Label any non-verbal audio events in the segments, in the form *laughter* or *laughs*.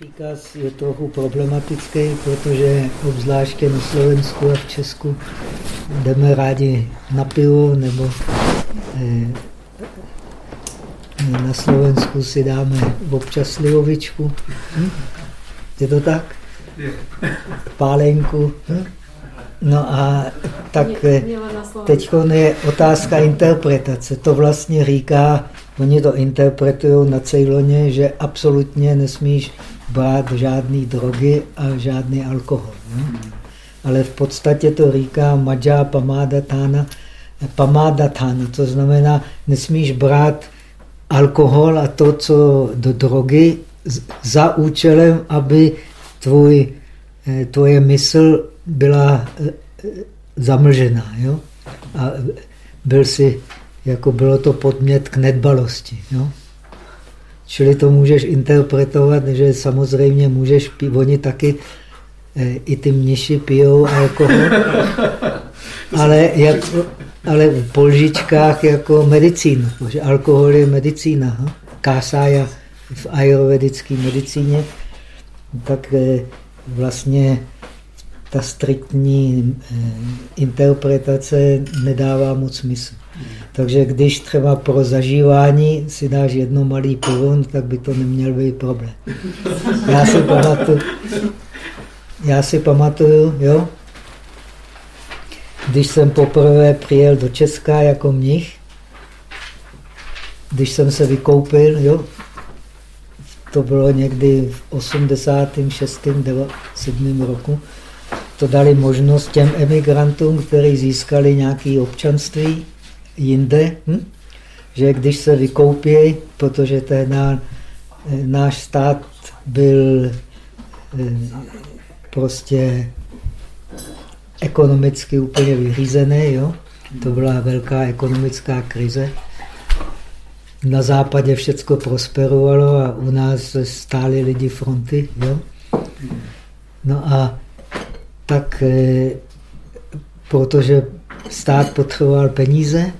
Příkaz je trochu problematický, protože obzvláště na Slovensku a v Česku jdeme rádi na pivo, nebo eh, na Slovensku si dáme občas slivovičku. Hm? Je to tak? Pálenku. Hm? No a tak eh, teď je otázka interpretace. To vlastně říká, oni to interpretují na Ceyloně, že absolutně nesmíš brát žádný drogy a žádný alkohol. Ne? Ale v podstatě to říká Madžá Pamádatána, Pamádatána, to znamená, nesmíš brát alkohol a to, co do drogy, za účelem, aby tvůj, eh, tvoje mysl byla eh, zamlžená. Jo? A byl si, jako bylo to podmět k nedbalosti. Jo? Čili to můžeš interpretovat, že samozřejmě můžeš pít, oni taky, eh, i ty mniši pijou alkohol, *laughs* ale, jak, ale v polžičkách jako medicínu, alkohol je medicína. Hm? Kásája v ayurvedické medicíně, tak eh, vlastně ta striktní eh, interpretace nedává moc smysl. Takže když třeba pro zažívání si dáš jedno malý pivo, tak by to neměl být problém. Já si pamatuju, já si pamatuju, jo, když jsem poprvé přijel do Česka jako mnich, když jsem se vykoupil, jo, to bylo někdy v 86. 7. roku, to dali možnost těm emigrantům, kteří získali nějaké občanství, jinde, hm? že když se vykoupí, protože ten náš stát byl eh, prostě ekonomicky úplně vyřízený, jo? to byla velká ekonomická krize. Na západě všechno prosperovalo a u nás stály lidi fronty. Jo? No a tak, eh, protože stát potřeboval peníze,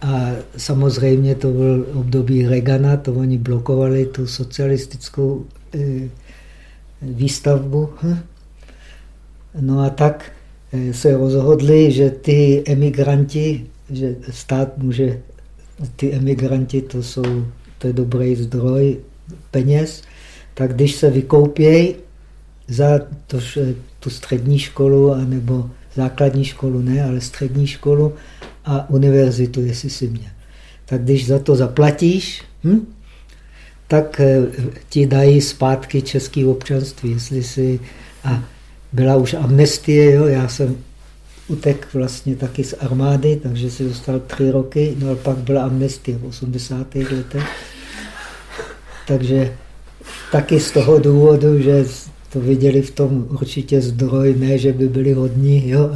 a samozřejmě to byl období Regana, to oni blokovali tu socialistickou e, výstavbu. Hm? No a tak e, se rozhodli, že ty emigranti, že stát může, ty emigranti to jsou, to je dobrý zdroj peněz, tak když se vykoupějí za to, tu střední školu, anebo základní školu ne, ale střední školu, a univerzitu, jestli si měl. Tak když za to zaplatíš, hm, tak eh, ti dají zpátky český občanství. Jestli si, a byla už amnestie, jo, já jsem utek vlastně taky z armády, takže si dostal tři roky, no a pak byla amnestie v 80. letech. Takže taky z toho důvodu, že to viděli v tom určitě zdroj, ne, že by byli hodní, jo?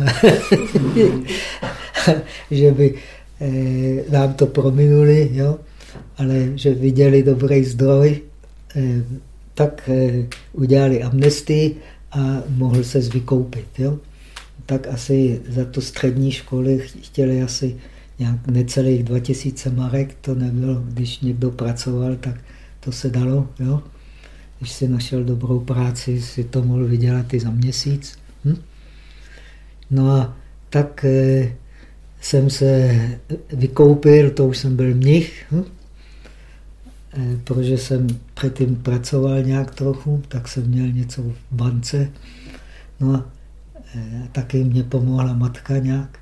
*laughs* *laughs* že by eh, nám to prominuli, jo? ale že viděli dobrý zdroj, eh, tak eh, udělali amnestii a mohl se zvykoupit. Jo? Tak asi za to střední školy chtěli asi nějak necelých 2000 marek, to nebylo, když někdo pracoval, tak to se dalo. Jo? Když si našel dobrou práci, si to mohl vydělat i za měsíc. Hm? No a tak jsem se vykoupil, to už jsem byl mnich, hm? Eh, protože jsem předtím pracoval nějak trochu, tak jsem měl něco v bance. No a eh, taky mě pomohla matka nějak.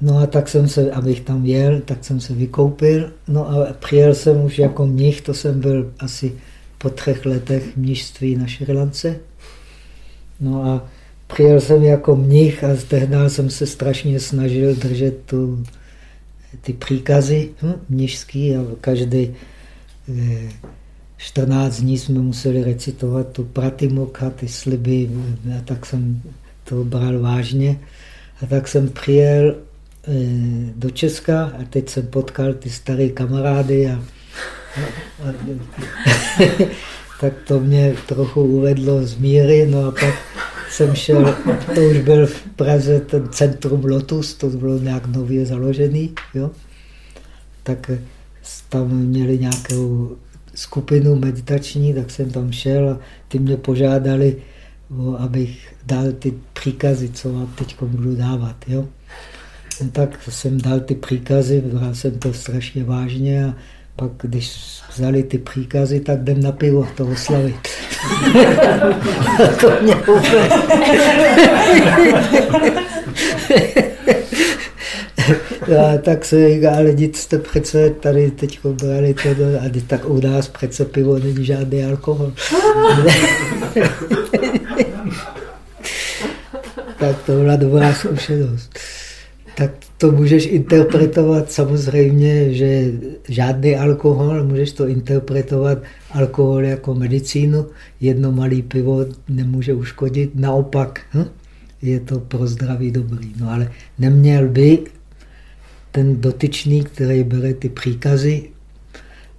No a tak jsem se, abych tam jel, tak jsem se vykoupil. No a přijel jsem už jako mnich, to jsem byl asi po třech letech mnižství na Šrilance. No a Přijel jsem jako mnich a tehdy jsem se strašně snažil držet tu, ty příkazy hm, mnižský a každý 14 eh, dní jsme museli recitovat tu pratimoka, ty sliby a tak jsem to bral vážně. A tak jsem přijel eh, do Česka a teď jsem potkal ty staré kamarády a, a, a *laughs* tak to mě trochu uvedlo z míry, no a pak jsem šel, to už byl v Praze ten centrum Lotus, to bylo nějak nově založený, jo? tak tam měli nějakou skupinu meditační, tak jsem tam šel a ty mě požádali, abych dal ty příkazy, co vám teď budu dávat. Jo? No tak jsem dal ty příkazy, bral jsem to strašně vážně a pak, když vzali ty příkazy, tak jdem na pivo to oslavit. *laughs* to mě úplně... *laughs* A tak se říká, ale nic jste přece tady teď brali to, a tak u nás přece pivo není žádný alkohol. *laughs* tak to byla dobrá zkušenost. Tak to můžeš interpretovat samozřejmě, že žádný alkohol, můžeš to interpretovat alkohol jako medicínu, jedno malé pivo nemůže uškodit, naopak hm? je to pro zdraví dobrý. No ale neměl by ten dotyčný, který bere ty příkazy,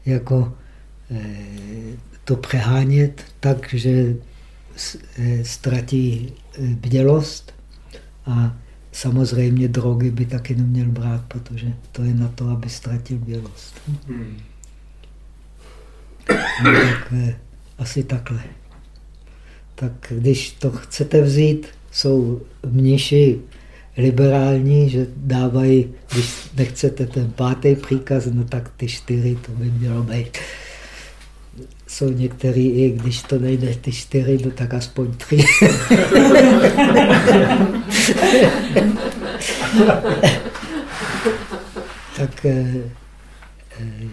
jako eh, to přehánět tak, že eh, ztratí eh, bdělost a samozřejmě drogy by taky neměl brát, protože to je na to, aby ztratil bělost. Hmm. No, tak asi takhle. Tak když to chcete vzít, jsou mniši liberální, že dávají, když nechcete ten pátý příkaz, no tak ty čtyři, to by mělo být. Jsou některý, i když to nejde ty čtyři, no tak aspoň tři. *laughs* tak eh, eh,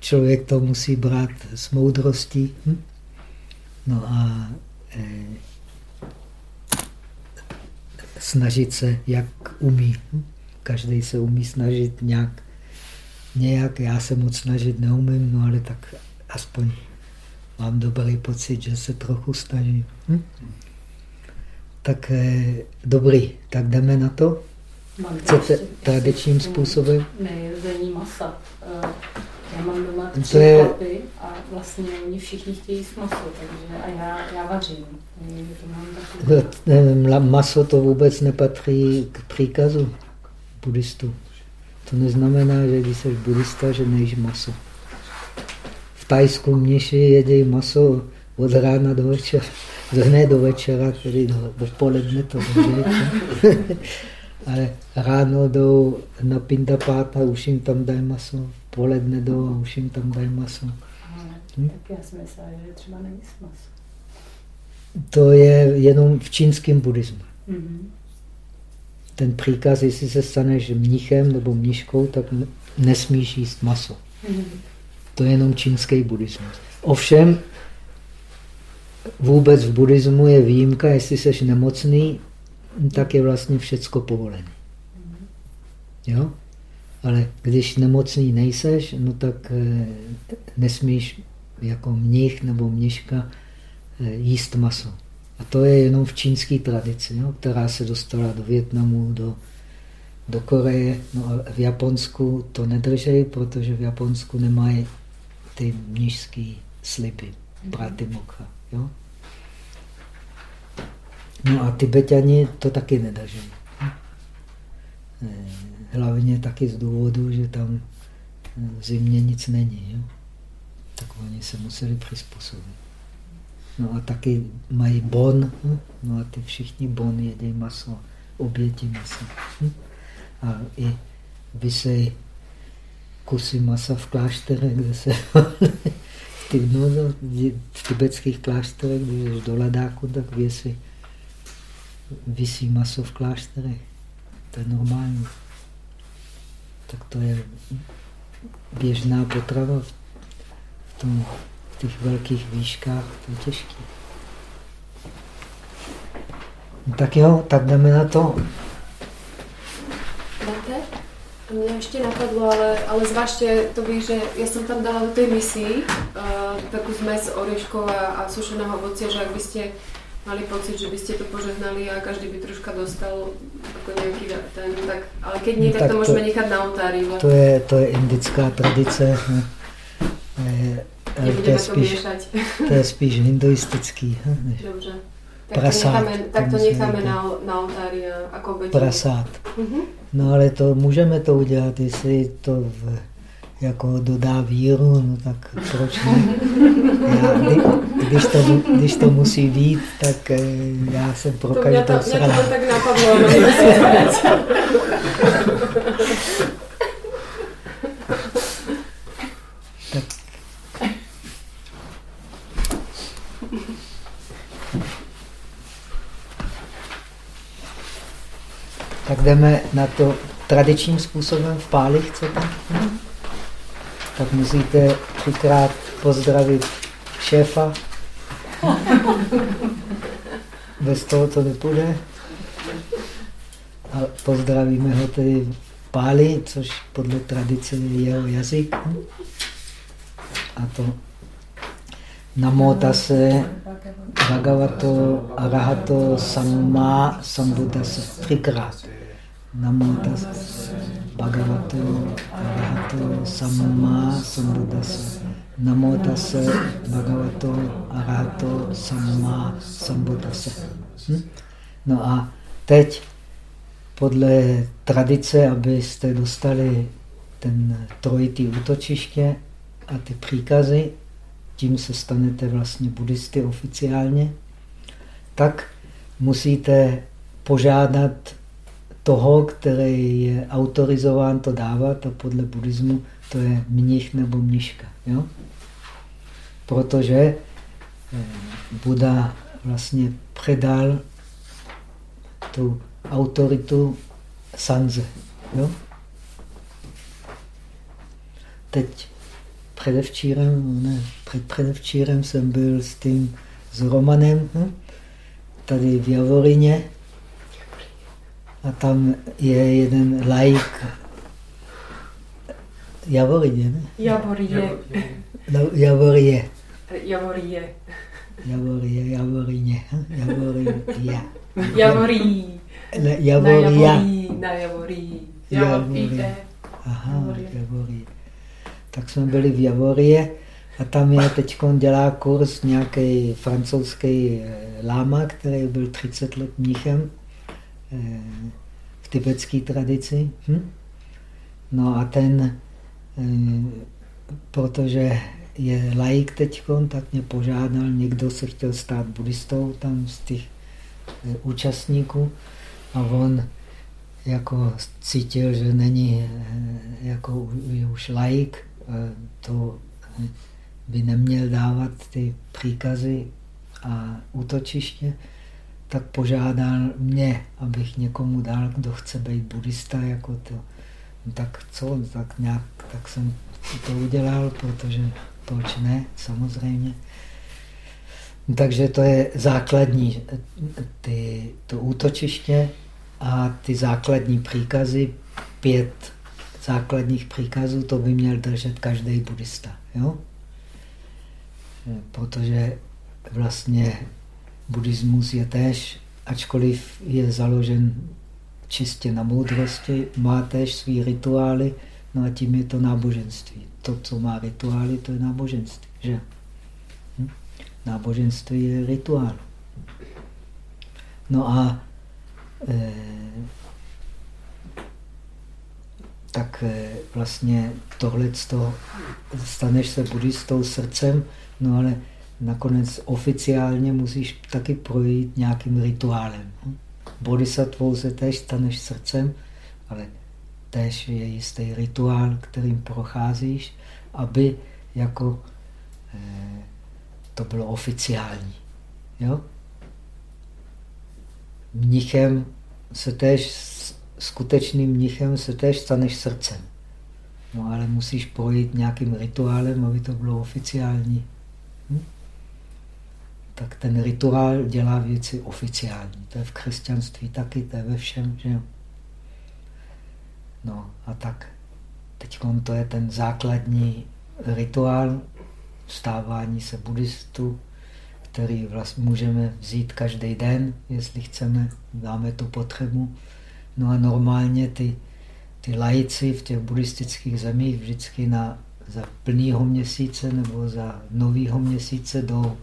člověk to musí brát s moudrostí. Hm? No a eh, snažit se, jak umí. Každý se umí snažit nějak, nějak. Já se moc snažit neumím, no ale tak aspoň mám dobrý pocit, že se trochu snažím. Hm? Tak eh, dobrý, tak jdeme na to. Chcete tradičním způsobem? Ne, jezení masa. Eh, já mám doma tři to je... a vlastně oni všichni chtějí jíst maso, takže a já, já vařím. To maso to vůbec nepatří k příkazu buddhistů. To neznamená, že když jsi buddhista, že nejíš maso. V Tajsku mniši jedí maso od rána do večera. *laughs* Ne do večera, tedy do, do poledne to *laughs* Ale ráno jdou na Pindapáta, už jim tam dají maso poledne do a už jim tam dají maso. Hm? Tak já si myslím, že třeba nejíst maso. To je jenom v čínském buddhismu. Mm-hmm. Ten příkaz, jestli se staneš mnichem nebo mniškou, tak nesmíš jíst maso. Mm-hmm. To je jenom čínský buddhismus. Ovšem, vůbec v buddhismu je výjimka, jestli jsi nemocný, tak je vlastně všecko povolené. Jo? Ale když nemocný nejseš, no tak eh, nesmíš jako mnich nebo mniška eh, jíst maso. A to je jenom v čínské tradici, jo, která se dostala do Větnamu, do, do Koreje. No a v Japonsku to nedržejí, protože v Japonsku nemají ty mnižské sliby, práty mokha. Jo? No a Tibetani to taky nedrží. Eh, hlavně taky z důvodu, že tam v zimě nic není. Jo? Tak oni se museli přizpůsobit. No a taky mají bon, hm? no a ty všichni bon jedí maso, oběti maso. Hm? A i vysej kusy masa v klášterech, kde se ty, no, no, v tibetských klášterech, když jdeš do Ladáku, tak věsí, vysí maso v klášterech. To je normální tak to je běžná potrava v, tom, v těch velkých výškách, to je těžké. No tak jo, tak jdeme na to. Dáte? Mě ještě napadlo, ale, ale zvláště to víš, že já jsem tam dala do té misi uh, takovou zmes oreškov a, a sušeného ovoce, že ak byste mali pocit, že by ste to požehnali a každý by troška dostal ako nejaký ten, tak, ale keď nie, tak, tak to, to môžeme nechať na oltári. To je, to je indická tradice. Je, to, je spíš, to je spíš hinduistický. Dobře. Tak prasát. To necháme, tak to necháme na, na oltári ako obetu. Prasát. Uh mhm. -huh. No ale to můžeme to udělat, jestli to v jako dodá víru, no tak proč ne? *laughs* Já, kdy, když, to, když to musí být, tak eh, já jsem pro to každou mě to, mě to tak napadlo. *laughs* tak jdeme na to tradičním způsobem v páli, chcete? Hm? tak musíte třikrát pozdravit šéfa. Bez toho to nepůjde. A pozdravíme ho tedy páli, což podle tradice je jeho jazyk. A to se Bhagavato Arahato Samma Sambuddhasa třikrát. Namotas Bhagavato Arahato Samma Sambuddhasa. Namotas Bhagavato Arahato Samma Sambuddhasa. Hm? No a teď podle tradice, abyste dostali ten trojitý útočiště a ty příkazy, tím se stanete vlastně buddhisty oficiálně, tak musíte požádat toho, který je autorizován to dávat a podle buddhismu to je mnich nebo mniška. Jo? Protože eh, Buda vlastně předal tu autoritu Sanze. Jo? Teď předevčírem, ne, před předevčírem jsem byl s tím, s Romanem, hm? tady v Javorině, a tam je jeden laik. Javorině, ne? Javorie. No, Javorie. Javorie. Javorie, Javorině. Javorie. Javorí. Javoria. Na Javorí. Javorie. Aha, Javorie. Tak jsme byli v Javorie a tam je teď dělá kurz nějaký francouzský eh, láma, který byl 30 let mnichem v tibetské tradici. Hm? No a ten, eh, protože je laik teď, tak mě požádal, někdo se chtěl stát buddhistou tam z těch eh, účastníků a on jako cítil, že není eh, jako už laik, to by neměl dávat ty příkazy a útočiště, tak požádal mě, abych někomu dal, kdo chce být buddhista, jako to. No tak co, tak nějak, tak jsem to udělal, protože proč ne, samozřejmě. No takže to je základní, ty, to útočiště a ty základní příkazy, pět základních příkazů, to by měl držet každý buddhista. Jo? Protože vlastně buddhismus je též, ačkoliv je založen čistě na moudrosti, má též svý rituály, no a tím je to náboženství. To, co má rituály, to je náboženství. Že? Hm? Náboženství je rituál. No a e, tak e, vlastně tohle staneš se buddhistou srdcem, no ale nakonec oficiálně musíš taky projít nějakým rituálem. Bodhisattvou se též staneš srdcem, ale též je jistý rituál, kterým procházíš, aby jako eh, to bylo oficiální. Jo? Mnichem se též, skutečným mnichem se též staneš srdcem. No ale musíš projít nějakým rituálem, aby to bylo oficiální. Tak ten rituál dělá věci oficiální. To je v křesťanství taky, to je ve všem. Že? No a tak teď to je ten základní rituál stávání se buddhistů, který vlastně můžeme vzít každý den, jestli chceme, dáme tu potřebu. No a normálně ty, ty lajci v těch buddhistických zemích vždycky na, za plného měsíce nebo za nového měsíce jdou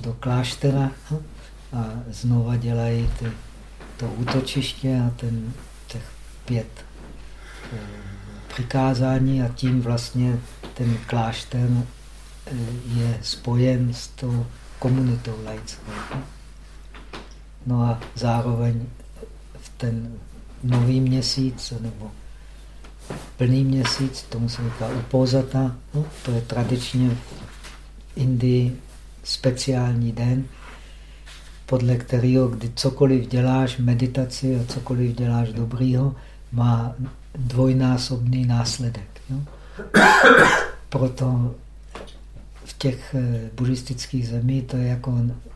do kláštera a znova dělají ty, to útočiště a ten, těch pět eh, přikázání a tím vlastně ten klášter eh, je spojen s tou komunitou laickou. No a zároveň v ten nový měsíc nebo plný měsíc, tomu se říká upozata, no, to je tradičně v Indii speciální den, podle kterého, kdy cokoliv děláš, meditaci a cokoliv děláš dobrýho, má dvojnásobný následek. Jo? Proto v těch eh, buddhistických zemích to je jako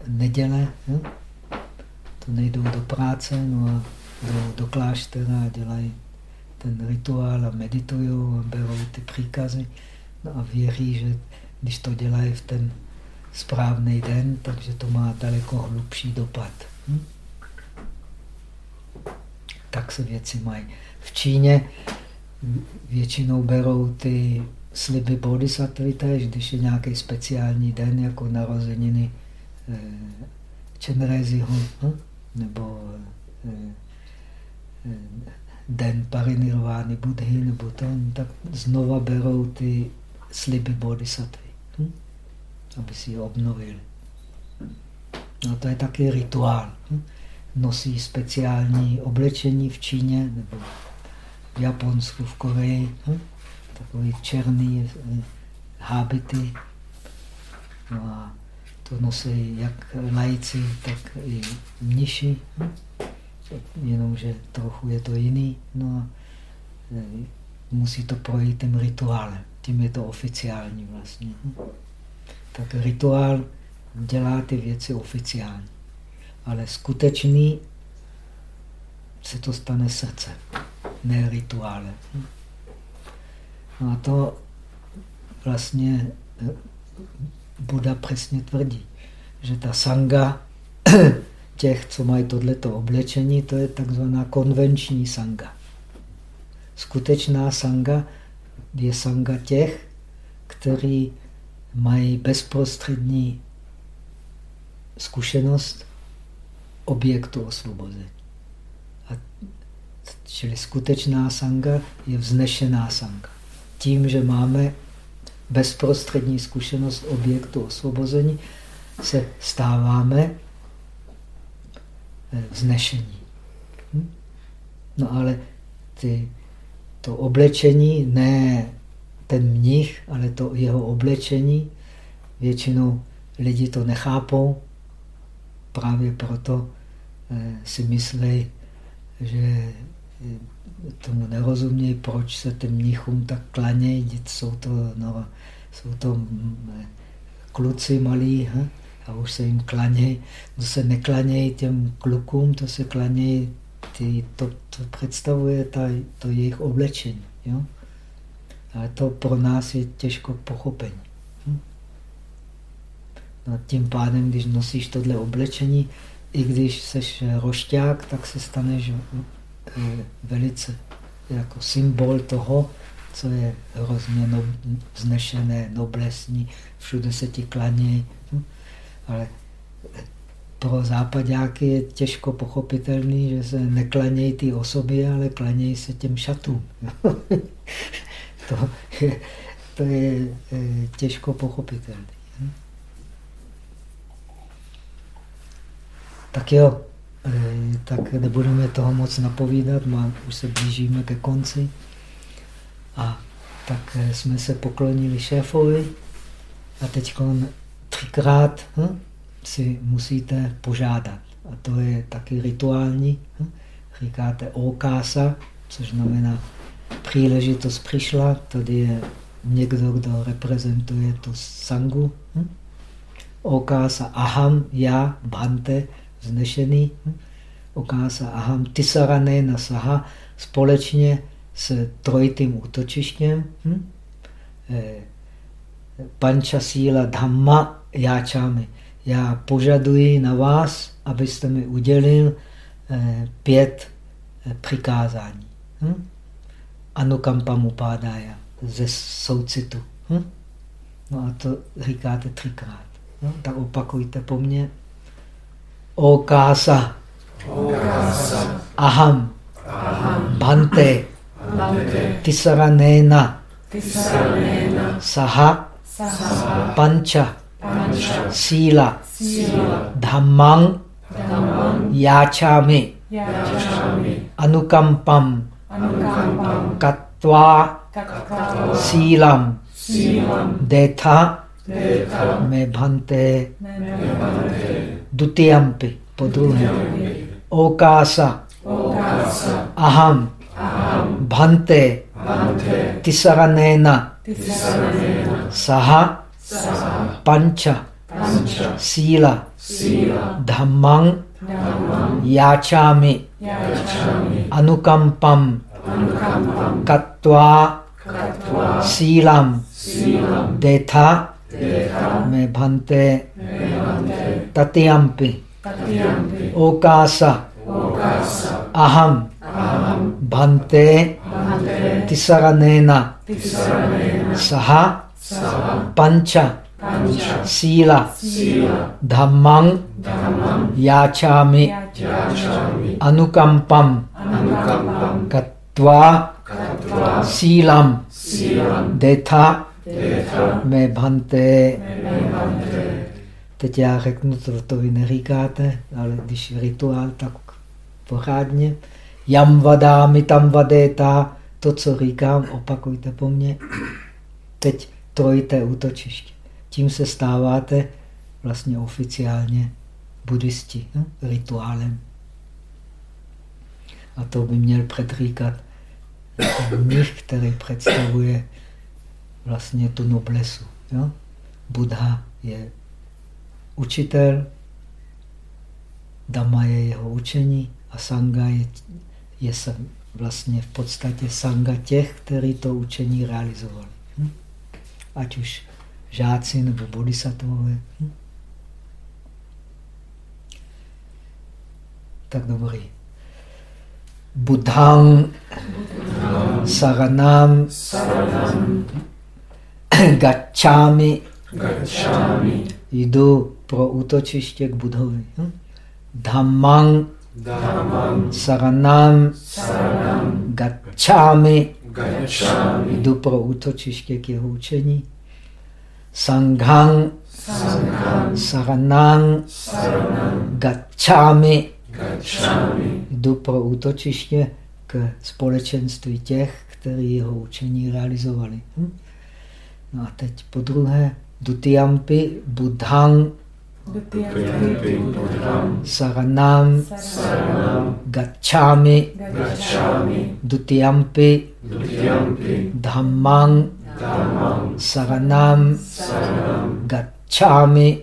neděle. Jo? To nejdou do práce, no a jdou do kláštera a dělají ten rituál a meditují a berou ty příkazy. No a věří, že když to dělají v ten správný den, takže to má daleko hlubší dopad. Hm? Tak se věci mají. V Číně většinou berou ty sliby bodhisattvy tež, když je nějaký speciální den, jako narozeniny eh, Čenreziho, hm? nebo eh, eh, den parinirvány Budhy, nebo to, tak znova berou ty sliby bodhisattvy. Aby si je obnovili. No to je taky rituál. Hm? Nosí speciální oblečení v Číně nebo v Japonsku, v Koreji. Hm? Takový černý eh, hábity. No a to nosí jak lajci, tak i mniši. Hm? Jenomže trochu je to jiný. No a eh, musí to projít tím rituálem. Tím je to oficiální vlastně tak rituál dělá ty věci oficiálně. Ale skutečný se to stane srdcem, ne rituálem. No a to vlastně eh, Buda přesně tvrdí, že ta sanga *clears throat* těch, co mají tohleto oblečení, to je takzvaná konvenční sanga. Skutečná sanga je sanga těch, který mají bezprostřední zkušenost objektu osvobození. A čili skutečná sanga je vznešená sanga. Tím, že máme bezprostřední zkušenost objektu osvobození, se stáváme eh, vznešení. Hm? No ale ty, to oblečení ne ten mnich, ale to jeho oblečení, většinou lidi to nechápou, právě proto eh, si myslí, že eh, tomu nerozumějí, proč se těm mnichům tak klanějí, jsou to, no, jsou to mm, kluci malí hm? a už se jim klanějí. To se neklanějí těm klukům, to se klanějí, ty, to, to představuje ta, to jejich oblečení. Jo? Ale to pro nás je těžko pochopení. Hm? No tím pádem, když nosíš tohle oblečení, i když seš rošťák, tak se staneš eh, velice jako symbol toho, co je hrozně no, vznešené, noblesní, všude se ti klanějí. Hm? Ale pro západáky je těžko pochopitelný, že se neklanějí ty osoby, ale klanějí se těm šatům. *laughs* to je, *laughs* to je eh, těžko pochopitelné. Tak jo, eh, tak nebudeme toho moc napovídat, má, už se blížíme ke konci. A tak eh, jsme se poklonili šéfovi a teď třikrát hm, si musíte požádat. A to je taky rituální. Hm? Říkáte okása, což znamená příležitost přišla, tady je někdo, kdo reprezentuje tu sangu. Hm? Okása aham, já, bhante, vznešený. Hm? Okása aham, tisarané na saha, společně s trojitým útočištěm. Hm? Eh, Pančasíla dhamma jáčámi. Já požaduji na vás, abyste mi udělil eh, pět eh, přikázání. Hm? Anukampam upádája, ze soucitu. Hm? No a to říkáte třikrát. No, tak opakujte po mně. Okása. Okása. Aham. Aham. Bante. Tisaranena. Saha. Pancha. Sila. Dhammang. Yachami. Anukampam. Katva. Silam. Detha. Me bhante. Dutiyampi. Podruhe. Okasa. Aham. Bhante. Tisaranena. Saha. Pancha. Sila. Dhammang. Yachami. Anukampam. Katva. Silam. Detha. Me bhante. Tatiyampi. Okasa. Aham. Bhante. Tisaranena. Saha. Pancha. Sila. Dhammang. Yachami. Anukampam. Katva. Silam. Detha. Me bhante. Teď já řeknu, to, to vy neříkáte, ale když rituál, tak pořádně. Jam vadámi tam vadéta, to, co říkám, opakujte po mně. Teď trojité útočiště. Tím se stáváte vlastně oficiálně buddhisti, hm? rituálem. A to by měl předříkat mních, který představuje vlastně tu noblesu. Jo? Buddha je učitel, Dama je jeho učení a Sangha je, je vlastně v podstatě Sangha těch, kteří to učení realizovali. Hm? Ať už žáci nebo bodhisattvové. Hm? Tak dobrý. Buddhang, Saranam, Saranam Gacchami, Gacchami. Jdu pro útočiště k Budhovi. Dhammang, Dhammang. Saranam. Gacchami. Jdu pro útočiště k jeho učení. Sanghang, Sanghang. Saranam, Saranam. Gacchami. Jdu pro útočiště k společenství těch, kteří jeho učení realizovali. Hm? No a teď po druhé, Dutiyampi Buddhang Saranam. Gacchami. Dutiyampi Dhammang Saranam. Gacchami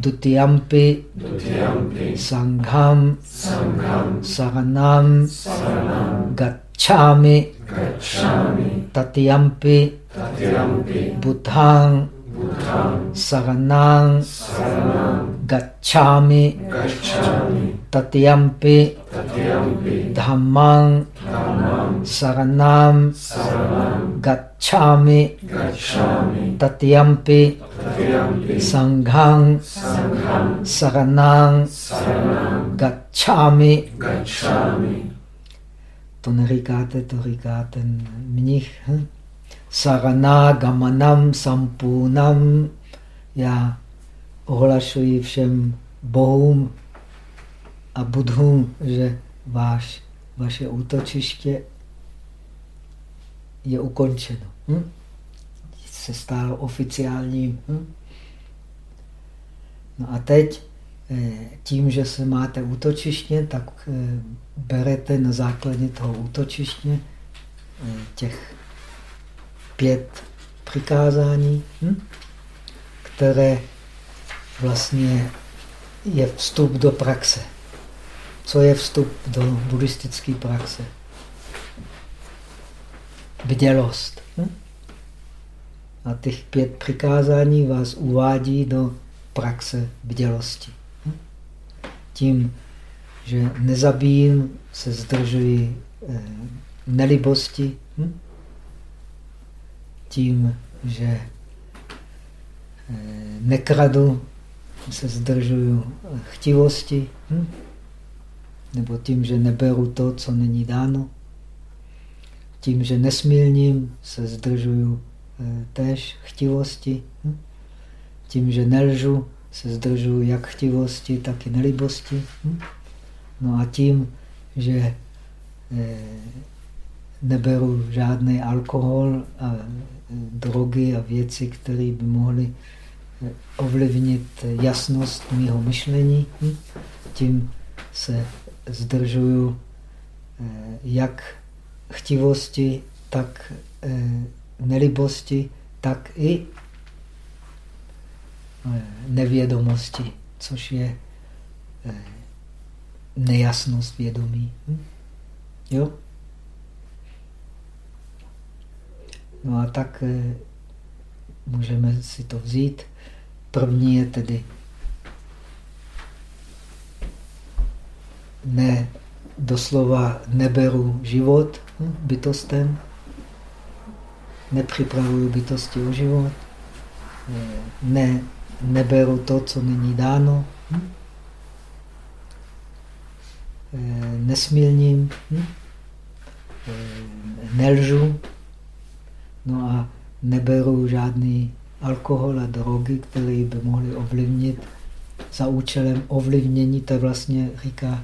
Dutiyampi Sangham. Saranam. Gacchami. Tatiyampi Buddhang Saranang Gacchami Tatiyampi Dhammang Saranam Gacchami Tatiyampi Sanghang Saranang Gacchami To neříkáte, to říká ten mnich. Hm? Sarana Gamanam Sampunam. Já ohlašuji všem bohům a budhům, že váš, vaše útočiště je ukončeno. Hm? Se stalo oficiálním. Hm? No a teď eh, tím, že se máte útočiště, tak eh, berete na základě toho útočiště eh, těch pět přikázání, hm? které vlastně je vstup do praxe. Co je vstup do buddhistické praxe? Bdělost. Hm? A těch pět přikázání vás uvádí do praxe bdělosti. Hm? Tím, že nezabijím, se zdržují eh, nelibosti? Tím, že eh, nekradu, se zdržuju chtivosti, hm? nebo tím, že neberu to, co není dáno. tím, že nesmilním, se zdržuju eh, též chtivosti. Hm? Tím, že nelžu, se zdržuju jak chtivosti, tak i nelibosti. Hm? No a tím, že eh, neberu žádný alkohol a eh, drogy a věci, které by mohly ovlivnit jasnost mého myšlení, tím se zdržuju jak chtivosti, tak nelibosti, tak i nevědomosti, což je nejasnost vědomí. Hm? Jo? No a tak eh, můžeme si to vzít. První je tedy ne doslova neberu život hm, bytostem, nepřipravuju bytosti o život, ne neberu to, co není dáno. Hm? Eh, nesmilním, hm? Eh, nelžu, no a neberu žádný alkohol a drogy, které by mohly ovlivnit za účelem ovlivnění, to vlastně říká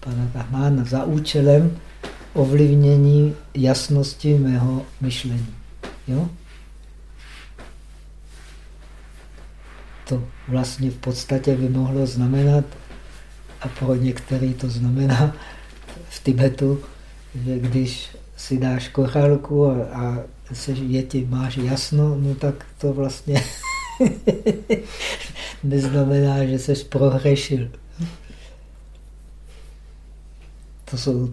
pana Kahmána, za účelem ovlivnění jasnosti mého myšlení. Jo? to vlastně v podstatě by mohlo znamenat, a pro některý to znamená v Tibetu, že když si dáš kochálku a, a se, je ti, máš jasno, no tak to vlastně *laughs* neznamená, že jsi prohřešil. To jsou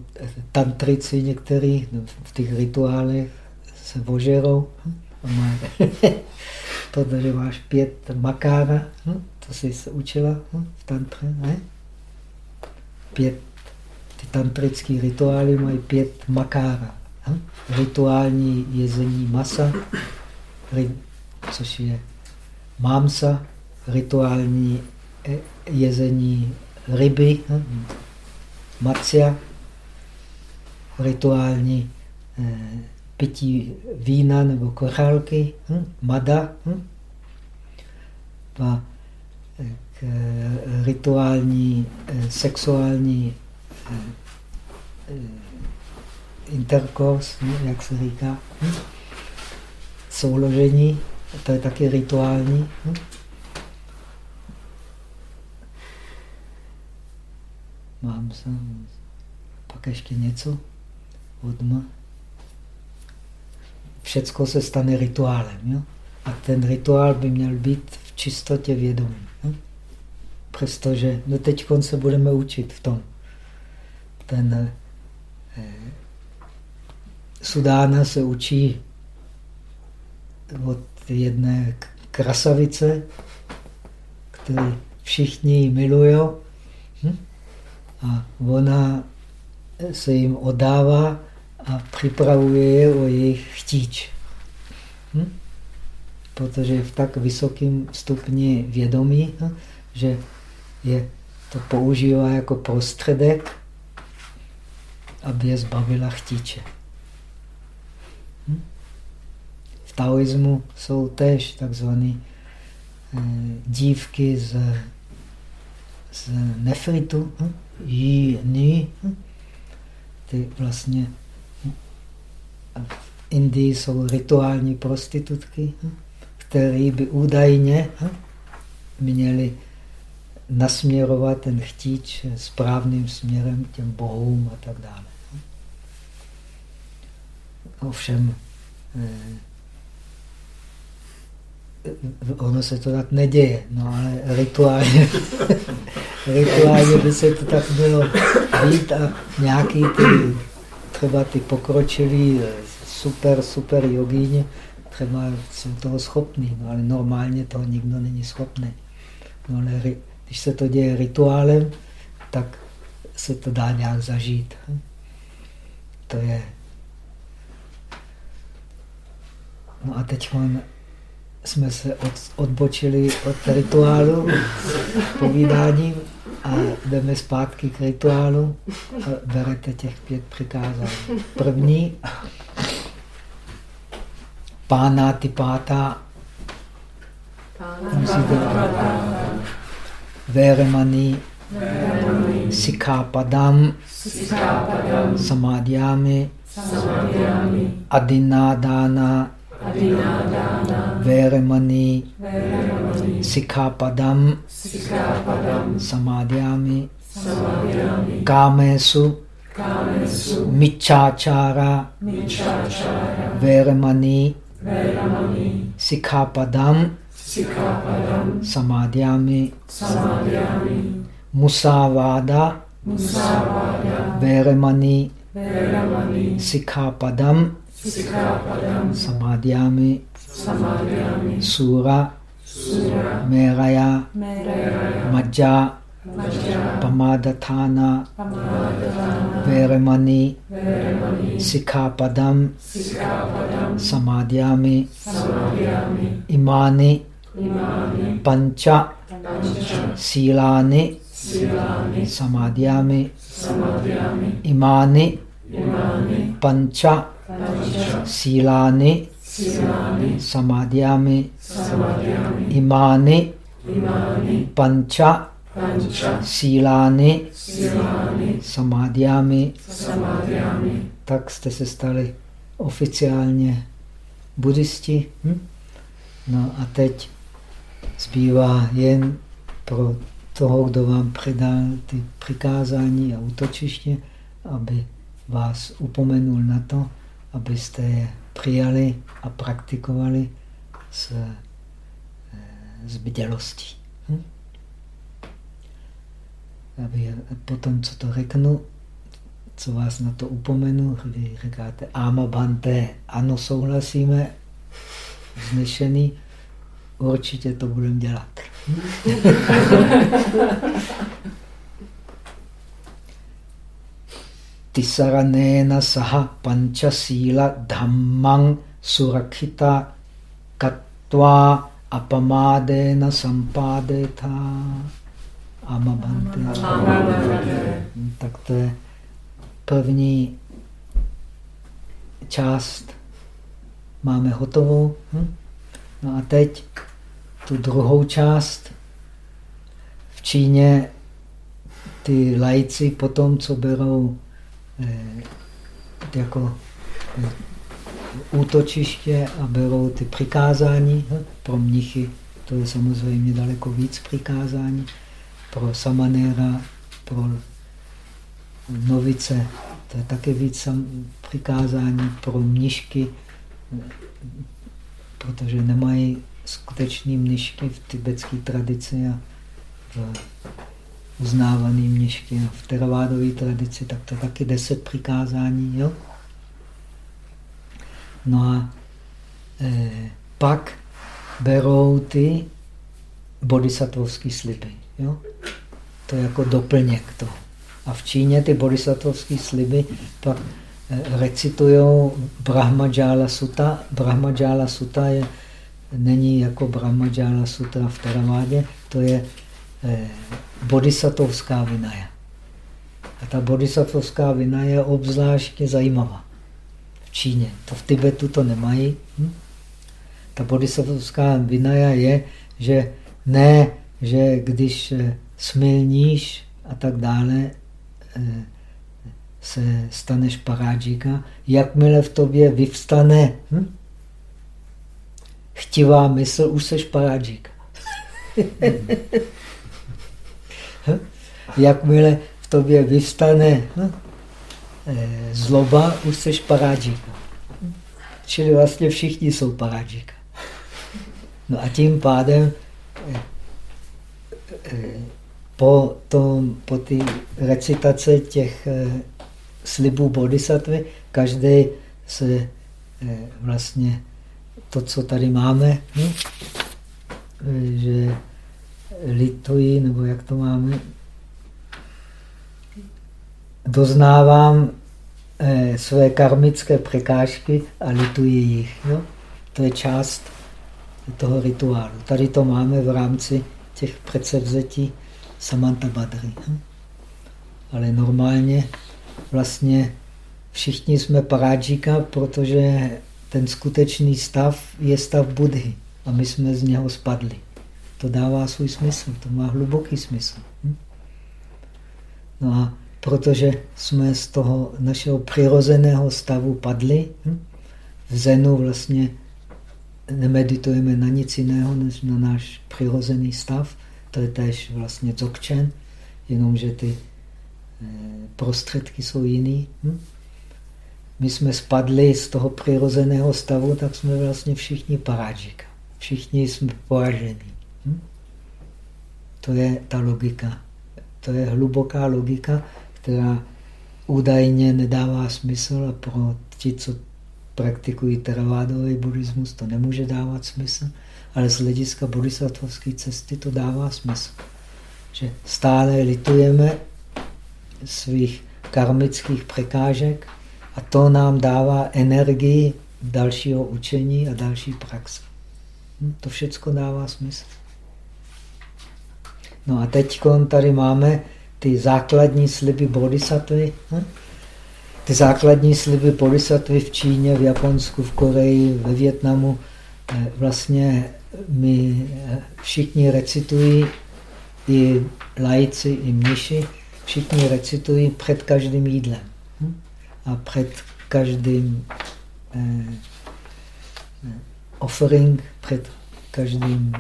tantrici některý v těch rituálech se vožerou protože *laughs* máš pět makára, to jsi se učila v tantře, ne? Pět, ty tantrické rituály mají pět makára. Rituální jezení masa, což je mámsa, rituální eh, jezení ryby, hm? macia, rituální eh, pití vína nebo kořálky, hm? mada, hm? a k eh, rituální sexuální interkurs, hm? jak se říká, hm? souložení, to je taky rituální. Hm? Mám se, pak ještě něco odma všecko se stane rituálem. Jo? A ten rituál by měl být v čistotě vědomí. Jo? Přestože no teď se budeme učit v tom. Ten eh, Sudána se učí od jedné krasavice, který všichni milují. Hm? A ona se jim odává a připravuje je o jejich chtíč. Hm? Protože je v tak vysokém stupni vědomí, hm? že je to používá jako prostředek, aby je zbavila chtíče. Hm? V taoismu jsou též takzvané eh, dívky z, z nefritu, hm? jí, ní, hm? ty vlastně v Indii jsou rituální prostitutky, hm, které by údajně hm, měly nasměrovat ten chtíč správným směrem k těm bohům a tak dále. Hm. Ovšem, eh, ono se to tak neděje, no ale rituálně, *laughs* rituálně by se to tak mělo být a nějaký ty třeba ty pokročilí eh, super, super jogíně třeba jsou toho schopný, no ale normálně toho nikdo není schopný. No ale když se to děje rituálem, tak se to dá nějak zažít. To je... No a teď jsme se od, odbočili od rituálu povídáním a jdeme zpátky k rituálu a berete těch pět přikázání. První Pánátypáta. Véremaní. Sikhapadam. Samadhyami. वैरमणि सिखापदम समादयामि कामेषु मिच्छाचारा वैरमणि सिखापदम समादयामि मुसावादा वैरमणि सिखापदम Samadhyami. Sikhapadam. Samadhyami. Sura. Meraya. Majja. Pamadatana. Veremani. Sikhapadam. Samadhyami. Imani. Pancha. Silani. Samadhyami. Samadhyami. Imani. Pancha. Sílány, samadhyami, tak jste se stali oficiálně buddhisti. Hm? No a teď zbývá jen pro toho, kdo vám předal ty přikázání a útočiště, aby vás upomenul na to, abyste je přijali a praktikovali s, s bdělostí. Hm? aby potom, co to řeknu, co vás na to upomenu, kdy říkáte Ama Bante, ano, souhlasíme, znešený, určitě to budeme dělat. *laughs* Tisaranéna saha panchasíla dhammang surakhita katva apamádena sampádeta. Amabante. Tak to je první část máme hotovou. Hm? No a teď tu druhou část v Číně ty lajci potom, co berou jako eh, útočiště a berou ty přikázání, pro mnichy to je samozřejmě daleko víc přikázání, pro samanéra, pro novice, to je také víc přikázání pro mnišky, protože nemají skutečný mnišky v tibetské tradici a v uznávaný mnišky a v teravádové tradici, tak to taky deset přikázání. Jo? No a e, pak berou ty bodhisattvovské sliby. Jo? To je jako doplněk toho. A v Číně ty bodhisattvovské sliby pak eh, recitují Brahmajala Sutta. Brahmajala Sutta je, není jako Brahmajala Sutta v Theravádě, to je eh, bodhisattvovská vinaja. A ta bodhisattvovská vina je obzvláště zajímavá v Číně. To v Tibetu to nemají. Hm? Ta bodhisattvovská vinaja je, že ne že když eh, smilníš a tak dále, eh, se staneš parádžika, jakmile v tobě vyvstane hm? chtivá mysl, už seš parádžika. Jakmile v tobě vyvstane hm? Eh, zloba, už seš parádžika. Čili vlastně všichni jsou parádžika. No a tím pádem po, tom, po ty recitace těch eh, slibů bodhisattvy, každý se eh, vlastně to, co tady máme, hm? Eh, že lituji, nebo jak to máme, doznávám své karmické překážky a lituji jich. Jo? To je část toho rituálu. Tady to máme v rámci těch předsevzetí Samanta Badry. Hm? Ale normálně vlastně všichni jsme parádžíka, protože ten skutečný stav je stav Budhy a my jsme z něho spadli. To dává svůj smysl, to má hluboký smysl. Hm? No a protože jsme z toho našeho přirozeného stavu padli, hm? v Zenu vlastně nemeditujeme na nic jiného, než na náš přirozený stav, to je tež vlastně dzogčen, jenomže ty eh, prostředky jsou jiný. Hm? My jsme spadli z toho přirozeného stavu, tak jsme vlastně všichni parážika. Všichni jsme poražení. Hm? To je ta logika. To je hluboká logika, která údajně nedává smysl a pro ti, co praktikují teravádový buddhismus, to nemůže dávat smysl, ale z hlediska bodhisattvovské cesty to dává smysl. Že stále litujeme svých karmických překážek a to nám dává energii dalšího učení a další praxe. Hm, to všechno dává smysl. No a teď tady máme ty základní sliby bodhisattvy. Hm? Ty základní sliby bodhisattvy v Číně, v Japonsku, v Koreji, ve Větnamu, eh, vlastně my eh, všichni recitují, i lajci, i mniši, všichni recitují před každým jídlem. Hm? A před každým eh, offering, před každým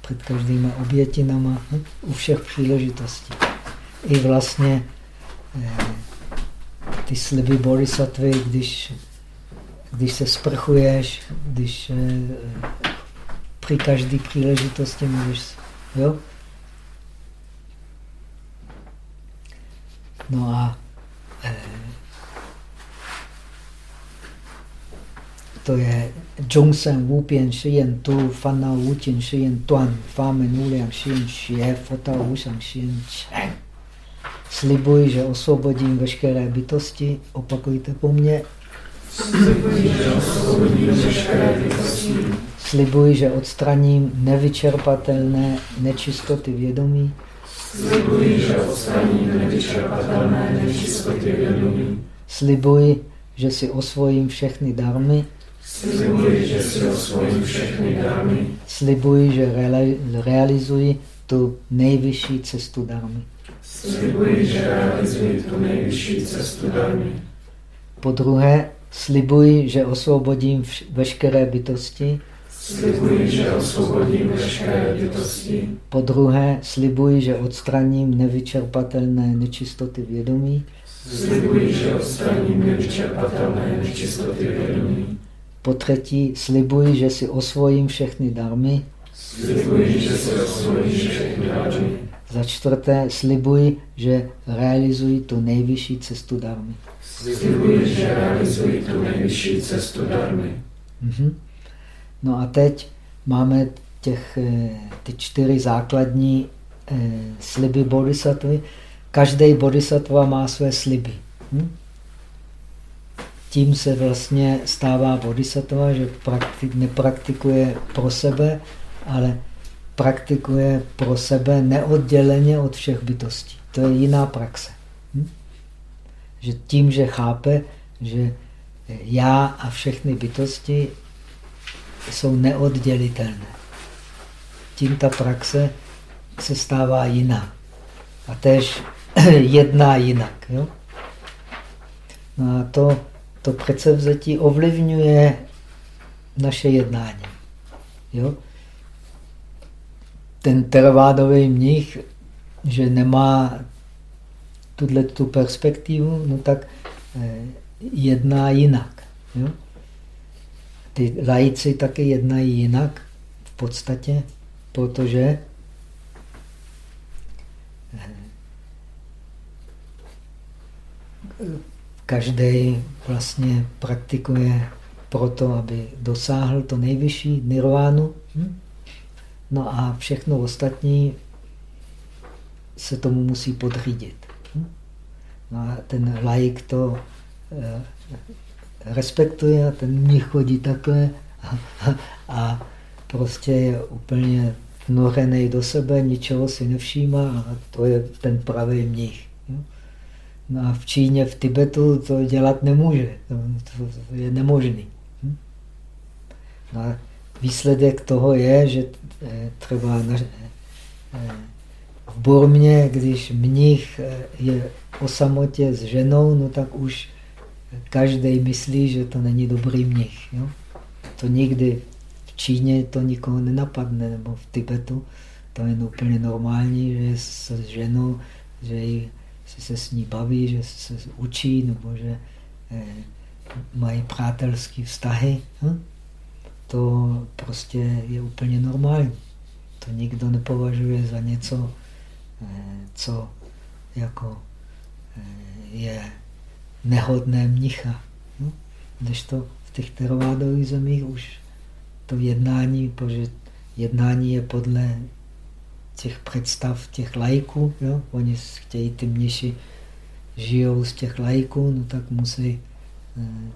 před každýma obětinama, hm? u všech příležitostí. I vlastně eh, ty sliby bodhisattvy, když, když se sprchuješ, když eh, při každé příležitosti můžeš, jo? No a to je Zhong Sen Wu Bian Shi Yen Tu Fan Na Wu Jin Shi Yen Tuan Fa Men Wu Liang Shi Yen Xue Fota Wu Shang Shi Yen Chen Slibuji, že osvobodím veškeré bytosti. Opakujte po mně. Slibuji, že osvobodím veškeré bytosti. Slibuji, že odstraním nevyčerpatelné nečistoty vědomí. Slibuji, že odstraním nevyčerpatelné nečistoty vědomí. Slibuji, že si osvojím všechny darmy. Slibuji, že si osvojím všechny darmy. Slibuji, že realizuji tu nejvyšší cestu darmy. Slibuji, že realizuji tu nejvyšší cestu darmy. Po druhé, slibuji, že osvobodím veškeré bytosti. Slibuji, že osvobodím veškeré bytosti. Po druhé, slibuji, že odstraním nevyčerpatelné nečistoty vědomí. Slibuji, že odstraním nevyčerpatelné nečistoty vědomí. Po třetí, slibuji, že si osvojím všechny darmy. Slibuji, že si osvojím všechny darmy. Za čtvrté, slibuji, že realizuji tu nejvyšší cestu darmy. Slibuji, že realizuji tu nejvyšší cestu darmy. Mhm. No a teď máme těch, eh, ty čtyři základní eh, sliby bodhisattvy. Každý bodhisattva má své sliby. Hm? Tím se vlastně stává bodhisattva, že praktik, nepraktikuje pro sebe, ale praktikuje pro sebe neodděleně od všech bytostí. To je jiná praxe. Hm? Že tím, že chápe, že já a všechny bytosti jsou neoddělitelné. Tím ta praxe se stává jiná. A tež *clears throat* jedná jinak. Jo? No a to, to předsevzetí ovlivňuje naše jednání. Jo? ten tervádový mnich, že nemá tuhle tu perspektivu, no tak eh, jedná jinak. Jo? Ty lajci taky jednají jinak v podstatě, protože eh, každý vlastně praktikuje proto, aby dosáhl to nejvyšší nirvánu. Hm? No a všechno ostatní se tomu musí podřídit. Hm? No a ten laik to eh, respektuje a ten mnich chodí takhle a, a prostě je úplně vnorený do sebe, ničeho si nevšímá a to je ten pravý mnich. No a v Číně, v Tibetu to dělat nemůže. To, je nemožný. Hm? No a výsledek toho je, že eh, třeba na, eh, v Burmě, když mnich eh, je o samotě s ženou, no tak už každý myslí, že to není dobrý mnich. Jo? To nikdy v Číně to nikoho nenapadne, nebo v Tibetu. To je úplně normální, že s ženou, že jí, se s ní baví, že se učí, nebo že eh, mají přátelské vztahy. Hm? To prostě je úplně normální. To nikdo nepovažuje za něco, eh, co jako eh, je nehodné mnicha. Hm? Když to v těch teravádových zemích už to jednání, protože jednání je podle těch představ těch lajků. Jo? Oni chtějí, ty mniši žijou z těch lajků, no tak musí eh,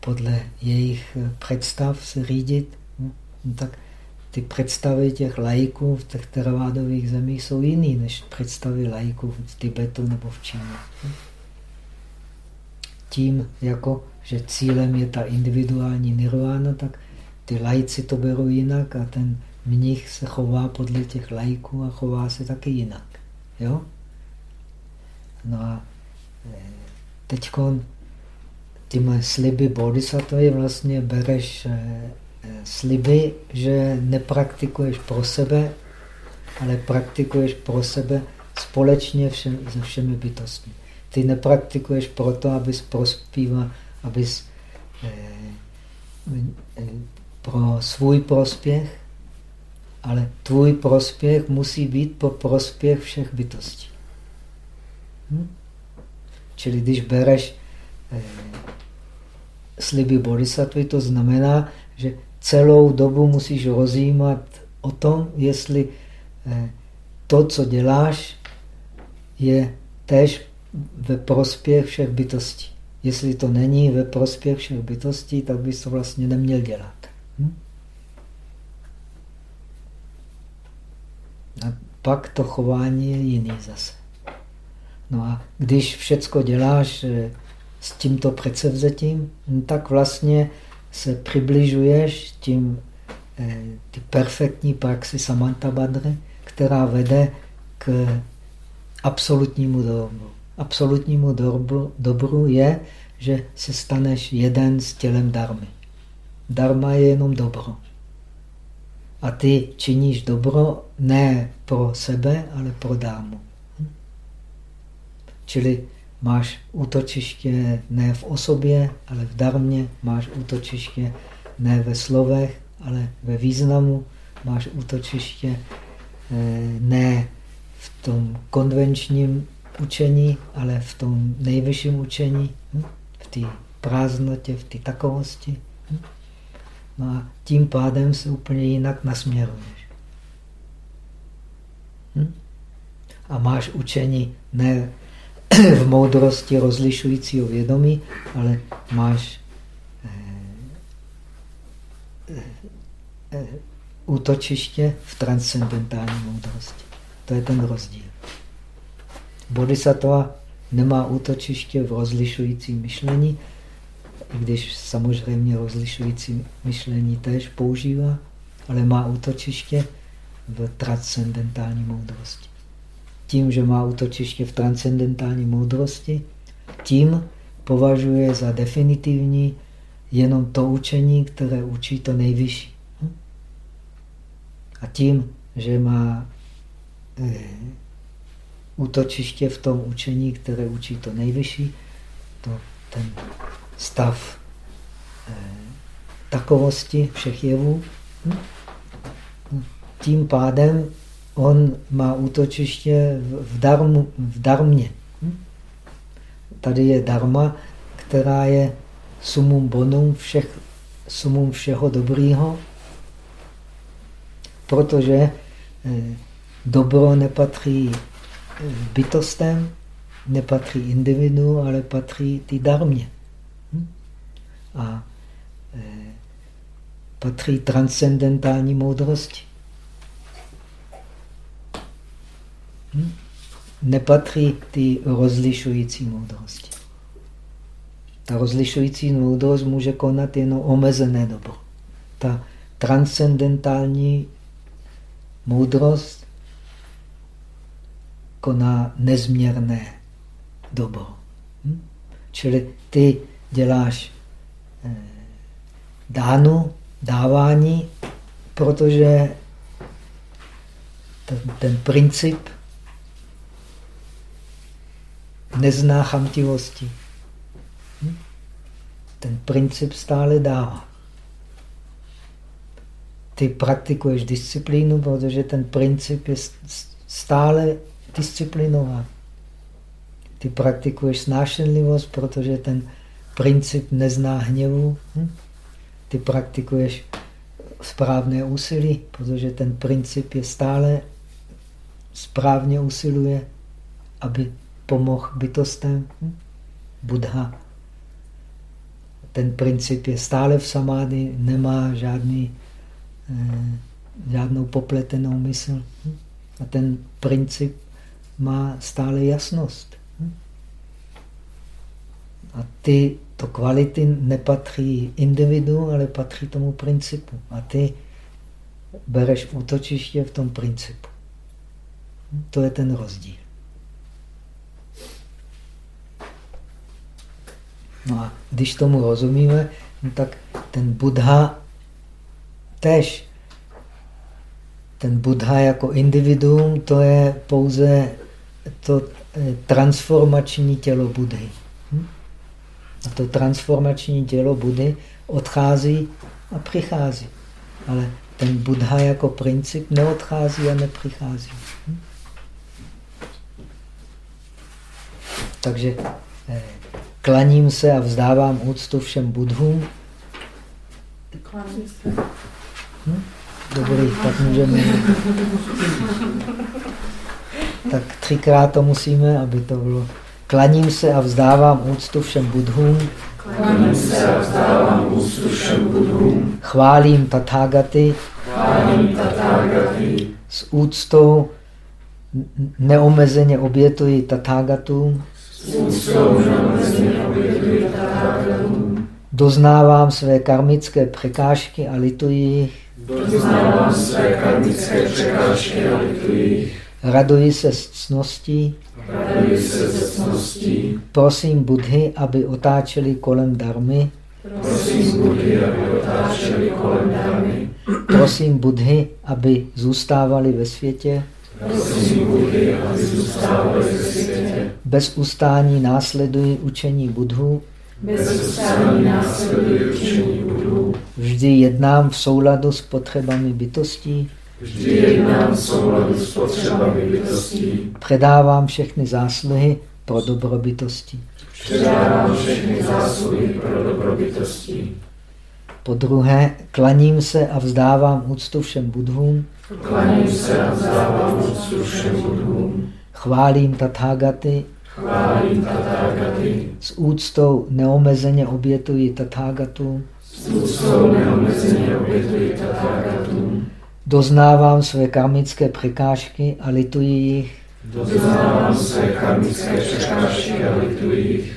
podle jejich eh, představ se řídit. No, no tak ty představy těch lajků v těch teravádových zemích jsou jiný než představy lajků v Tibetu nebo v Číně. Tím, jako, že cílem je ta individuální nirvána, tak ty lajci to berou jinak a ten mnich se chová podle těch lajků a chová se taky jinak. Jo? No a eh, teď těmi sliby bodhisattva vlastně bereš eh, eh, sliby, že nepraktikuješ pro sebe, ale praktikuješ pro sebe společně všem, se všemi bytostmi. Ty nepraktikuješ proto, abys prospíval, abys eh, pro svůj prospěch, ale tvůj prospěch musí být pro prospěch všech bytostí. Hm? Čili když bereš eh, sliby bodhisattva, to znamená, že celou dobu musíš rozjímat o tom, jestli eh, to, co děláš, je též ve prospěch všech bytostí. Jestli to není ve prospěch všech bytostí, tak bys to vlastně neměl dělat. Hm? A pak to chování je jiný zase. No a když všecko děláš eh, s tímto předsevzetím, no tak vlastně se přibližuješ tím eh, ty perfektní praxi Samantha Badry, která vede k absolutnímu dobru. Absolutnímu dobru, dobru je, že se staneš jeden s tělem darmy. Dharma je jenom dobro. A ty činíš dobro ne pro sebe, ale pro dámu. Hm? Čili máš útočiště ne v osobě, ale v darmě, máš útočiště ne ve slovech, ale ve významu, máš útočiště eh, ne v tom konvenčním učení, ale v tom nejvyšším učení, hm? v té prázdnotě, v té takovosti. Hm? No a tím pádem se úplně jinak nasměruješ. A máš učení ne v moudrosti rozlišujícího vědomí, ale máš eh, eh, útočiště v transcendentální moudrosti. To je ten rozdíl. Bodhisattva nemá útočiště v rozlišujícím myšlení, když samozřejmě rozlišující myšlení tež používá, ale má útočiště v transcendentální moudrosti tím, že má útočiště v transcendentální moudrosti, tím považuje za definitivní jenom to učení, které učí to nejvyšší. Hm? A tím, že má e, útočiště v tom učení, které učí to nejvyšší, to ten stav e, takovosti všech jevů, hm? tím pádem on má útočiště v, darmu, v darmě. Hm? Tady je darma, která je sumum bonum všech, sumum všeho dobrýho, protože eh, dobro nepatří eh, bytostem, nepatří individu, ale patří ty darmě. A eh, patří transcendentální moudrosti. Hm? nepatří ty rozlišující moudrosti. Ta rozlišující moudrost může konat jenom omezené dobro. Ta transcendentální moudrost koná nezměrné dobro. Hm? Čili ty děláš dánu, dávání, protože ten, princip nezná chamtivosti. Hm? Ten princip stále dává. Ty praktikuješ disciplínu, protože ten princip je stále disciplinovaný. Ty praktikuješ snášenlivost, protože ten princip nezná hněvu. Hm? Ty praktikuješ správné úsilí, protože ten princip je stále správně usiluje, aby pomohl bytostem. Hm? Buddha. Ten princip je stále v samády, nemá žádný, eh, žádnou popletenou mysl. Hm? A ten princip má stále jasnost. Hm? A ty to kvality nepatří individu, ale patří tomu principu. A ty bereš útočiště v tom principu. To je ten rozdíl. No a když tomu rozumíme, no tak ten Buddha tež, ten Buddha jako individuum, to je pouze to eh, transformační tělo Budhy. A to transformační tělo Budy odchází a přichází. Ale ten Buddha jako princip neodchází a nepřichází. Hm? Takže eh, klaním se a vzdávám úctu všem Budhům. Hm? Dobrý, tak můžeme. tak třikrát to musíme, aby to bylo. Klaním se a vzdávám úctu všem budhům. Klaním se a vzdávám úctu všem budhům. Chválím tatágaty. Chválím tatágaty. S úctou neomezeně obětuji tatágatům. S úctou neomezeně obětuji tatágatům. Doznávám své karmické překážky a lituji jich. Doznávám své karmické překážky a lituji jich. Raduji se z cností. Raduji se ze cností. Prosím Budhy, aby otáčeli kolem darmy. Prosím Budhy, aby otáčeli kolem darmy. Prosím Budhy, aby zůstávali ve světě. Prosím Budhy, aby zůstávali ve světě. Bez ustání následuji učení Budhu. Bez ustání následuji učení Budhu. Vždy jednám v souladu s potřebami bytostí. Vždy jednám v souladu s potřebami bytostí. Předávám všechny zásluhy pro dobro bytostí. Předávám všechny zásluhy pro dobro bytostí. Po druhé, klaním se a vzdávám úctu všem budhům. Klaním se a vzdávám úctu všem budhům. Chválím tatágaty. Chválím tatágaty. S úctou neomezeně obětuji tatágatům. S úctou neomezeně obětuji tatágatům. Doznávám své karmické překážky a lituji jich. Doznávám své karmické překážky a lituji jich.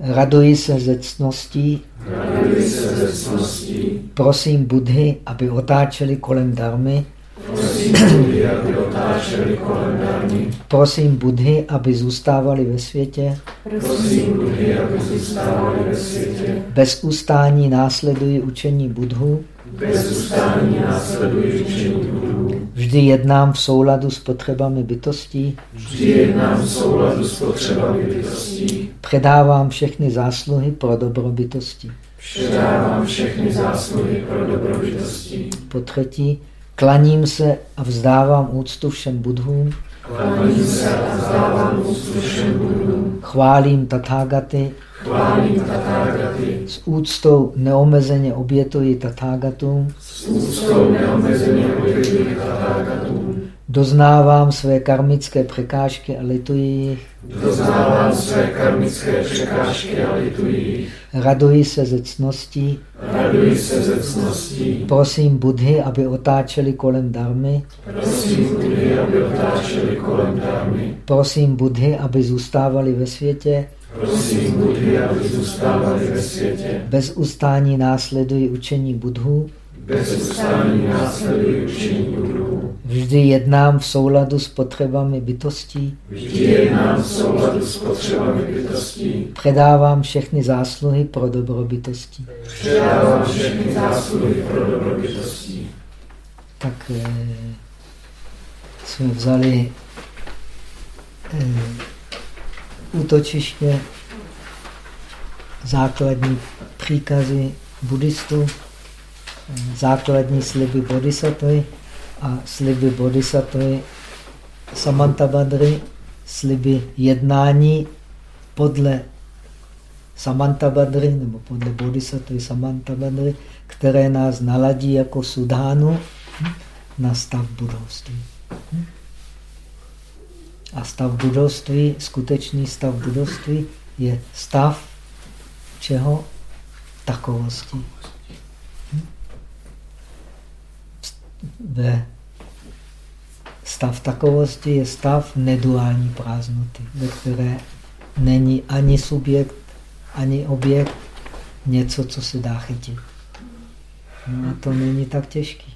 Raduji se ze cností. Raduji se ze cností. Prosím Budhy, aby otáčeli kolem darmy. Prosím Budhy, aby otáčeli kolem darmy. Prosím Budhy, aby zůstávali ve světě. Prosím Budhy, aby zůstávali ve světě. Bez ustání následuji učení Budhu. Bez ustání následuji učení Budhu. Vždy jednám v souladu s potřebami bytostí. Vždy jednám v souladu s potřebami bytostí. Předávám všechny zásluhy pro dobro bytostí. Předávám všechny zásluhy pro dobro bytostí. Po třetí, klaním se a vzdávám úctu všem budhům. Klaním se a vzdávám úctu všem Budhům. Chválím tatágaty. Chválím tatágaty. S úctou neomezeně obětuji tatágatům. S úctou neomezeně obětuji tatágatům. Doznávám své karmické překážky a lituji jich. Doznávám své karmické překážky a lituji jich. Raduji se ze cností. Raduji se ze cností. Prosím Budhy, aby otáčeli kolem darmy. Prosím Budhy, aby otáčeli kolem darmy. Prosím Budhy, aby zůstávali ve světě. Prosím Budhy, aby zůstávali ve světě. Bez ustání následují učení Budhu. Bez ustání následují učení Budhu. Vždy jednám v souladu s potřebami bytostí. Vždy jednám v souladu s potřebami bytostí. Předávám všechny zásluhy pro dobro bytostí. Předávám všechny zásluhy pro dobro bytostí. Tak eh, jsme vzali eh, útočiště, základní příkazy buddhistů, základní sliby bodhisattvy a sliby bodhisattvy Samantabhadry, sliby jednání podle Samantabhadry nebo podle bodhisattvy Samantabhadry, které nás naladí jako sudánu na stav budovství. Hm. A stav budovství, skutečný stav budovství je stav čeho? Takovosti. Ve stav takovosti je stav neduální prázdnoty, ve které není ani subjekt, ani objekt, něco, co se dá chytit. No a to není tak těžký.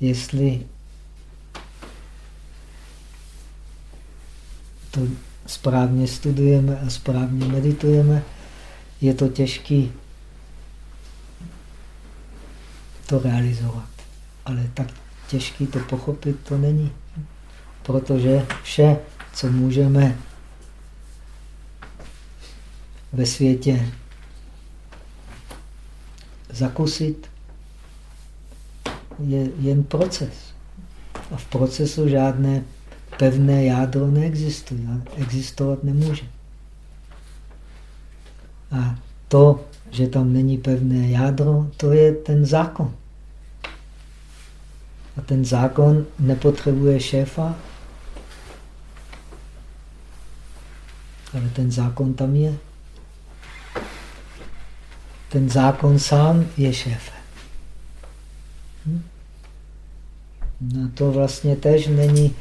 Jestli to správně studujeme a správně meditujeme, je to těžký to realizovat. Ale tak těžký to pochopit to není. Protože vše, co můžeme ve světě zakusit, je jen proces. A v procesu žádné pevné jádro neexistuje, existovat nemůže. A to, že tam není pevné jádro, to je ten zákon. A ten zákon nepotřebuje šéfa, ale ten zákon tam je. Ten zákon sám je šéfem. Hm? No to vlastně tež není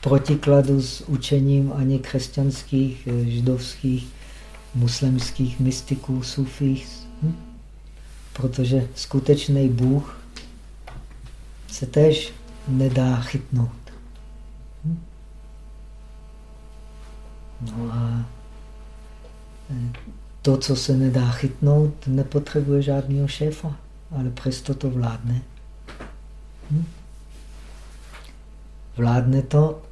protikladu s učením ani křesťanských, eh, židovských, muslimských mystiků, sufích. Hm? Protože skutečný Bůh se tež nedá chytnout. Hm? No a eh, to, co se nedá chytnout, nepotřebuje žádného šéfa, ale přesto to vládne. Hm? Vládne to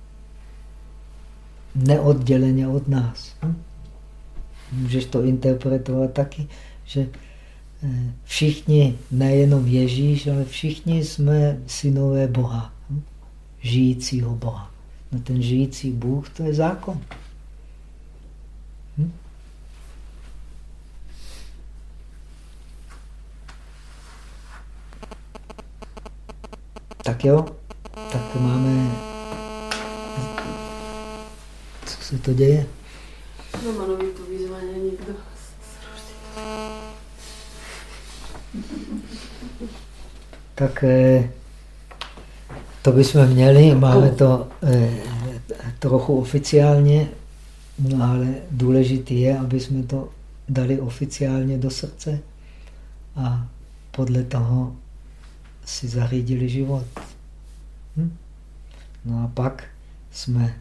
neodděleně od nás. Hm? Můžeš to interpretovat taky, že eh, všichni, nejenom Ježíš, ale všichni jsme synové Boha, hm? žijícího Boha. No ten žijící Bůh, to je zákon. Hm? Tak jo, tak máme... Co se to děje? Romanovi to vyzvaně někdo. Tak eh, to bychom měli, máme to eh, trochu oficiálně, no ale důležité je, aby jsme to dali oficiálně do srdce a podle toho si zařídili život. Hm? No a pak jsme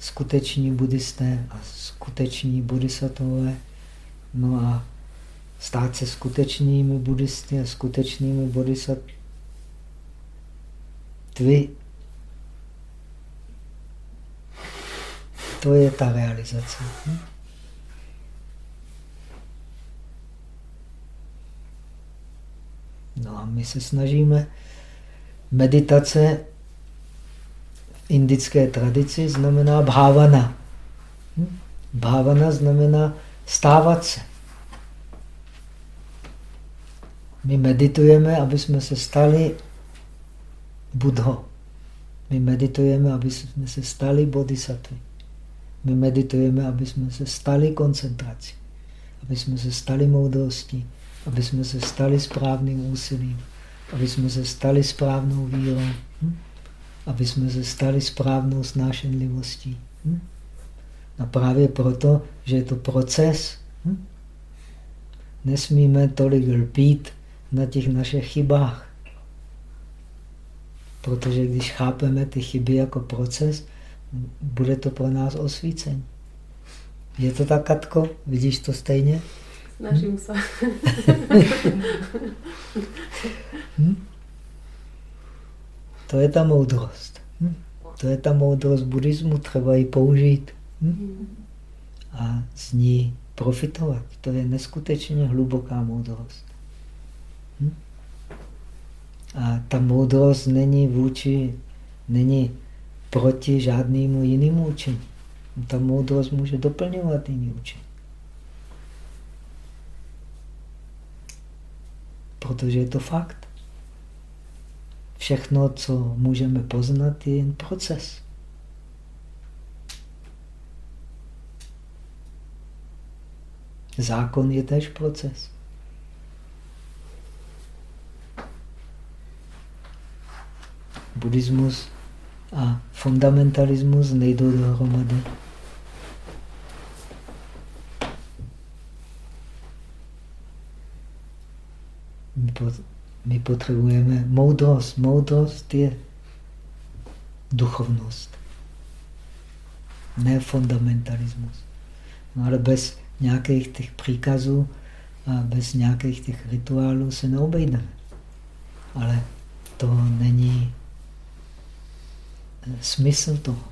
skuteční buddhisté a skuteční bodhisattvové. No a stát se skutečnými buddhisty a skutečnými bodhisattvy. To je ta realizace. No a my se snažíme. Meditace indické tradici znamená bhavana. Hm? Bhavana znamená stávat se. My meditujeme, aby jsme se stali budho. My meditujeme, aby jsme se stali bodhisattvy. My meditujeme, aby jsme se stali koncentrací, aby jsme se stali moudrostí, aby jsme se stali správným úsilím, aby jsme se stali správnou vírou, hm? Aby jsme se stali správnou snášenlivostí. Hm? A právě proto, že je to proces, hm? nesmíme tolik lpít na těch našich chybách. Protože když chápeme ty chyby jako proces, bude to pro nás osvícení. Je to tak, Katko? Vidíš to stejně? Snažím se. hm? To je ta moudrost. Hm? To je ta moudrost buddhismu, třeba ji použít. Hm? A z ní profitovat. To je neskutečně hluboká moudrost. Hm? A ta moudrost není vůči, není proti žádnému jinému učení. Ta moudrost může doplňovat jiný učení. Protože je to fakt. Všechno, co můžeme poznat, je jen proces. Zákon je tež proces. Buddhismus a fundamentalismus nejdou dohromady. My potřebujeme moudrost. Moudrost je duchovnost, ne fundamentalismus. No ale bez nějakých těch příkazů a bez nějakých těch rituálů se neobejdeme. Ale to není smysl toho.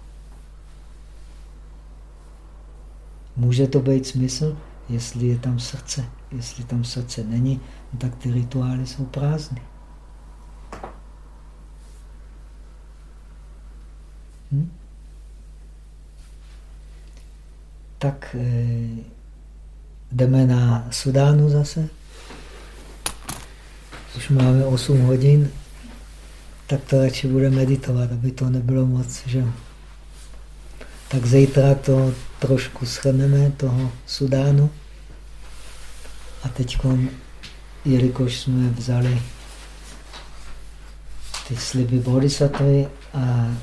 Může to být smysl, jestli je tam srdce. Jestli tam srdce není, tak ty rituály jsou prázdné. Hm? Tak eh, jdeme na Sudánu zase. Už máme 8 hodin tak to radši bude meditovat, aby to nebylo moc. Že? Tak zítra to trošku schrneme, toho Sudánu. A teď, jelikož jsme vzali ty sliby bodhisattvy, a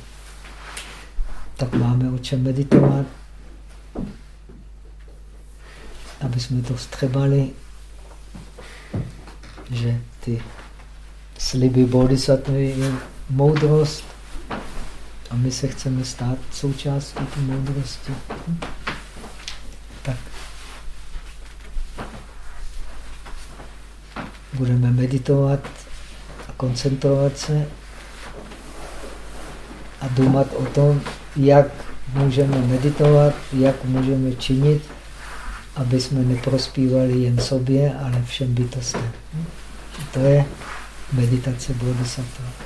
tak máme o čem meditovat, aby jsme to vstřebali, že ty sliby bodhisattvy je moudrost a my se chceme stát součástí té moudrosti. Tak. Budeme meditovat a koncentrovat se a důmat o tom, jak můžeme meditovat, jak můžeme činit, aby jsme neprospívali jen sobě, ale všem bytostem. To je meditace bodhisattva.